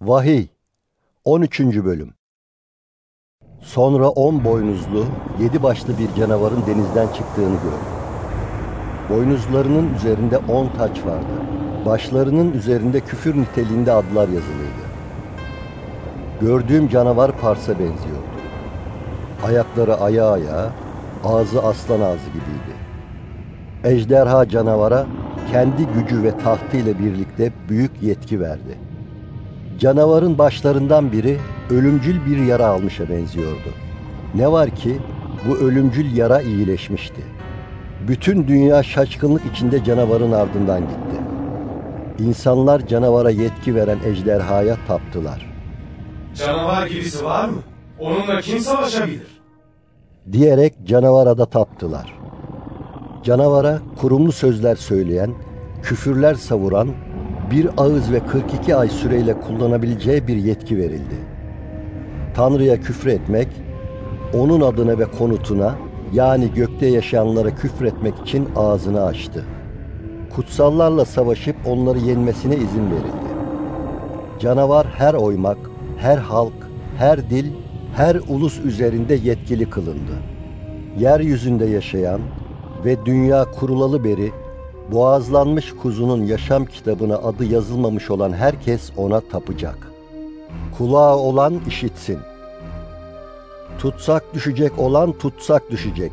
Vahiy 13. Bölüm Sonra on boynuzlu, yedi başlı bir canavarın denizden çıktığını gördüm. Boynuzlarının üzerinde on taç vardı. Başlarının üzerinde küfür niteliğinde adlar yazılıydı. Gördüğüm canavar Pars'a benziyordu. Ayakları aya aya, ağzı aslan ağzı gibiydi. Ejderha canavara kendi gücü ve tahtı ile birlikte büyük yetki verdi. Canavarın başlarından biri ölümcül bir yara almışa benziyordu. Ne var ki bu ölümcül yara iyileşmişti. Bütün dünya şaşkınlık içinde canavarın ardından gitti. İnsanlar canavara yetki veren ejderhaya taptılar. Canavar gibisi var mı? Onunla kim savaşabilir? Diyerek canavara da taptılar. Canavara kurumlu sözler söyleyen, küfürler savuran, bir ağız ve 42 ay süreyle kullanabileceği bir yetki verildi. Tanrı'ya küfretmek, onun adına ve konutuna yani gökte yaşayanlara küfretmek için ağzını açtı. Kutsallarla savaşıp onları yenmesine izin verildi. Canavar her oymak, her halk, her dil, her ulus üzerinde yetkili kılındı. Yeryüzünde yaşayan ve dünya kurulalı beri boğazlanmış kuzunun yaşam kitabına adı yazılmamış olan herkes ona tapacak. Kulağı olan işitsin. Tutsak düşecek olan tutsak düşecek.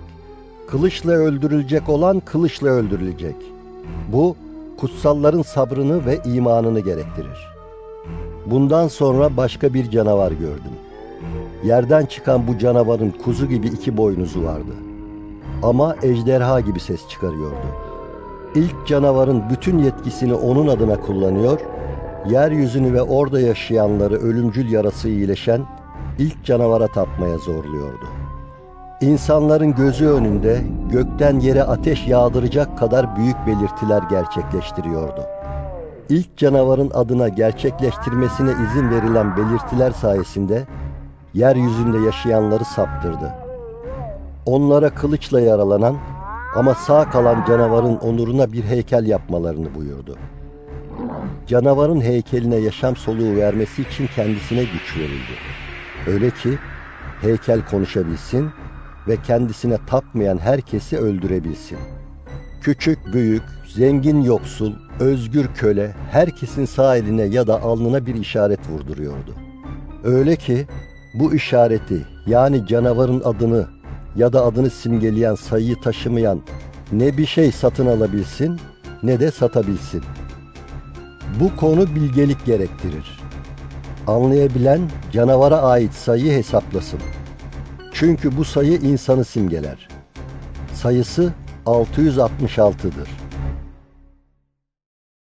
Kılıçla öldürülecek olan kılıçla öldürülecek. Bu kutsalların sabrını ve imanını gerektirir. Bundan sonra başka bir canavar gördüm. Yerden çıkan bu canavarın kuzu gibi iki boynuzu vardı. Ama ejderha gibi ses çıkarıyordu. İlk canavarın bütün yetkisini onun adına kullanıyor, yeryüzünü ve orada yaşayanları ölümcül yarası iyileşen ilk canavara tapmaya zorluyordu. İnsanların gözü önünde gökten yere ateş yağdıracak kadar büyük belirtiler gerçekleştiriyordu. İlk canavarın adına gerçekleştirmesine izin verilen belirtiler sayesinde yeryüzünde yaşayanları saptırdı. Onlara kılıçla yaralanan ama sağ kalan canavarın onuruna bir heykel yapmalarını buyurdu. Canavarın heykeline yaşam soluğu vermesi için kendisine güç verildi. Öyle ki heykel konuşabilsin ve kendisine tapmayan herkesi öldürebilsin. Küçük, büyük, zengin, yoksul, özgür köle herkesin sağ eline ya da alnına bir işaret vurduruyordu. Öyle ki bu işareti yani canavarın adını ya da adını simgeleyen sayıyı taşımayan ne bir şey satın alabilsin ne de satabilsin. Bu konu bilgelik gerektirir. Anlayabilen canavara ait sayıyı hesaplasın. Çünkü bu sayı insanı simgeler. Sayısı 666'dır.